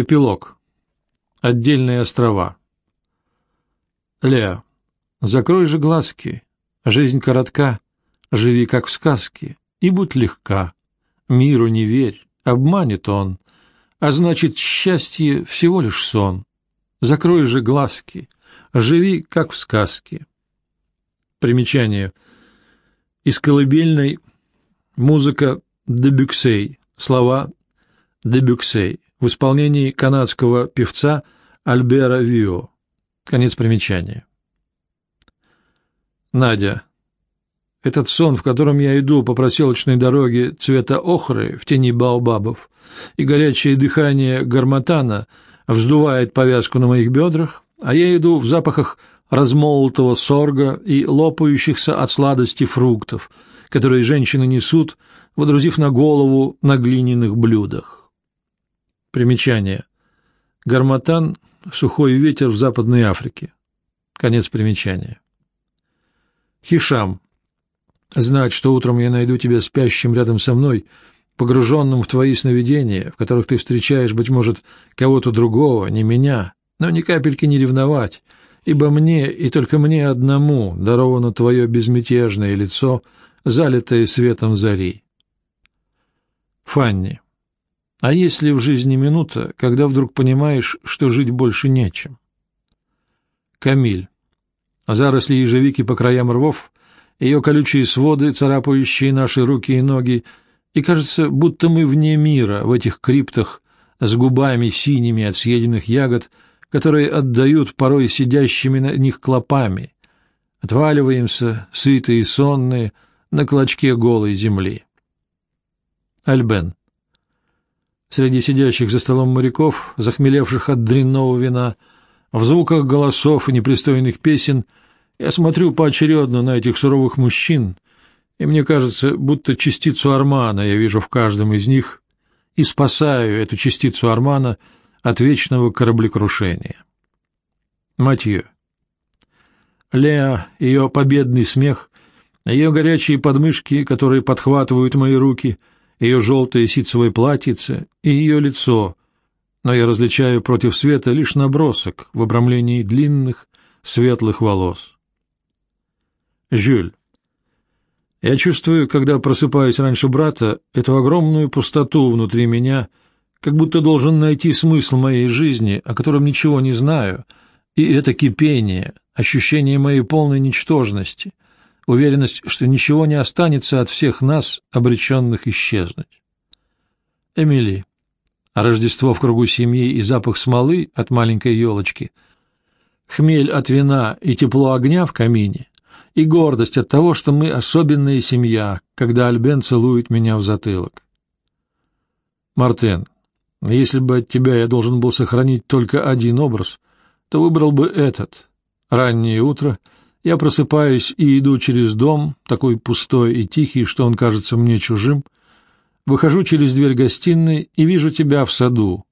Эпилог. Отдельные острова. Леа, закрой же глазки, жизнь коротка, живи как в сказке, и будь легка. Миру не верь, обманет он, а значит, счастье всего лишь сон. Закрой же глазки, живи как в сказке. Примечание. Из колыбельной музыка Дебюксей, слова Дебюксей в исполнении канадского певца Альбера Вио. Конец примечания. Надя. Этот сон, в котором я иду по проселочной дороге цвета охры в тени баобабов, и горячее дыхание гарматана вздувает повязку на моих бедрах, а я иду в запахах размолотого сорга и лопающихся от сладости фруктов, которые женщины несут, водрузив на голову на глиняных блюдах. Примечание. Гарматан — сухой ветер в Западной Африке. Конец примечания. Хишам. Знать, что утром я найду тебя спящим рядом со мной, погруженным в твои сновидения, в которых ты встречаешь, быть может, кого-то другого, не меня, но ни капельки не ревновать, ибо мне и только мне одному даровано твое безмятежное лицо, залитое светом зари. Фанни. А есть ли в жизни минута, когда вдруг понимаешь, что жить больше нечем? Камиль. Заросли ежевики по краям рвов, ее колючие своды, царапающие наши руки и ноги, и кажется, будто мы вне мира в этих криптах с губами синими от съеденных ягод, которые отдают порой сидящими на них клопами. Отваливаемся, сытые и сонные, на клочке голой земли. Альбен. Среди сидящих за столом моряков, захмелевших от дрянного вина, в звуках голосов и непристойных песен, я смотрю поочередно на этих суровых мужчин, и мне кажется, будто частицу Армана я вижу в каждом из них и спасаю эту частицу Армана от вечного кораблекрушения. Матье. Леа, ее победный смех, ее горячие подмышки, которые подхватывают мои руки, ее желтое ситцевое платьице и ее лицо, но я различаю против света лишь набросок в обрамлении длинных светлых волос. Жюль. Я чувствую, когда просыпаюсь раньше брата, эту огромную пустоту внутри меня, как будто должен найти смысл моей жизни, о котором ничего не знаю, и это кипение, ощущение моей полной ничтожности, уверенность, что ничего не останется от всех нас, обреченных исчезнуть. Эмили. Рождество в кругу семьи и запах смолы от маленькой елочки, хмель от вина и тепло огня в камине, и гордость от того, что мы особенная семья, когда Альбен целует меня в затылок. Мартен, если бы от тебя я должен был сохранить только один образ, то выбрал бы этот. Раннее утро, я просыпаюсь и иду через дом, такой пустой и тихий, что он кажется мне чужим, выхожу через дверь гостиной и вижу тебя в саду.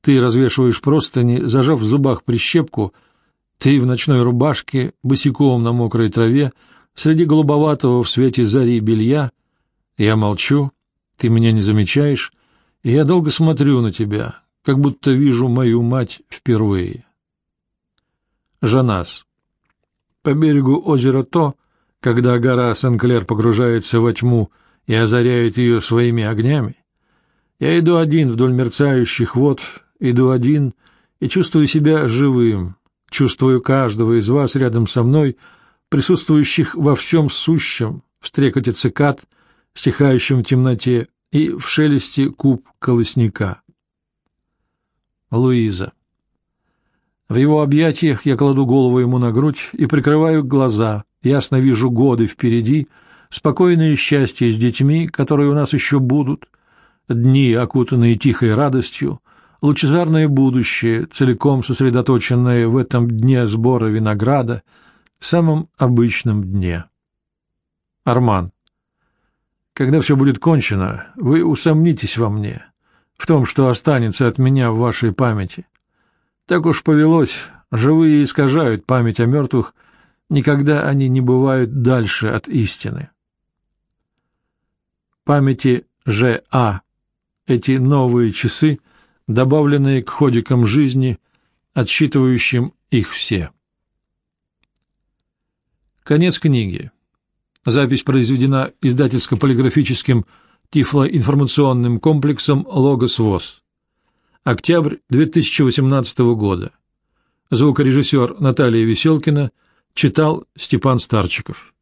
Ты развешиваешь простыни, зажав в зубах прищепку — ты в ночной рубашке, босиком на мокрой траве, среди голубоватого в свете зари белья. Я молчу, ты меня не замечаешь, и я долго смотрю на тебя, как будто вижу мою мать впервые. Жанас. По берегу озера То, когда гора Сен-Клер погружается во тьму и озаряет ее своими огнями, я иду один вдоль мерцающих вод, иду один и чувствую себя живым, Чувствую каждого из вас рядом со мной, присутствующих во всем сущем, в стрекоте цикад, стихающем в темноте, и в шелесте куб колосника. Луиза. В его объятиях я кладу голову ему на грудь и прикрываю глаза, ясно вижу годы впереди, спокойное счастье с детьми, которые у нас еще будут, дни, окутанные тихой радостью, лучезарное будущее, целиком сосредоточенное в этом дне сбора винограда, самом обычном дне. Арман, когда все будет кончено, вы усомнитесь во мне, в том, что останется от меня в вашей памяти. Так уж повелось, живые искажают память о мертвых, никогда они не бывают дальше от истины. Памяти Ж.А. Эти новые часы — добавленные к ходикам жизни, отсчитывающим их все. Конец книги. Запись произведена издательско-полиграфическим тифлоинформационным комплексом «Логос ВОЗ». Октябрь 2018 года. Звукорежиссер Наталья Веселкина читал Степан Старчиков.